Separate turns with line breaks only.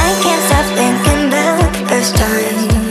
I can't stop thinking about the first time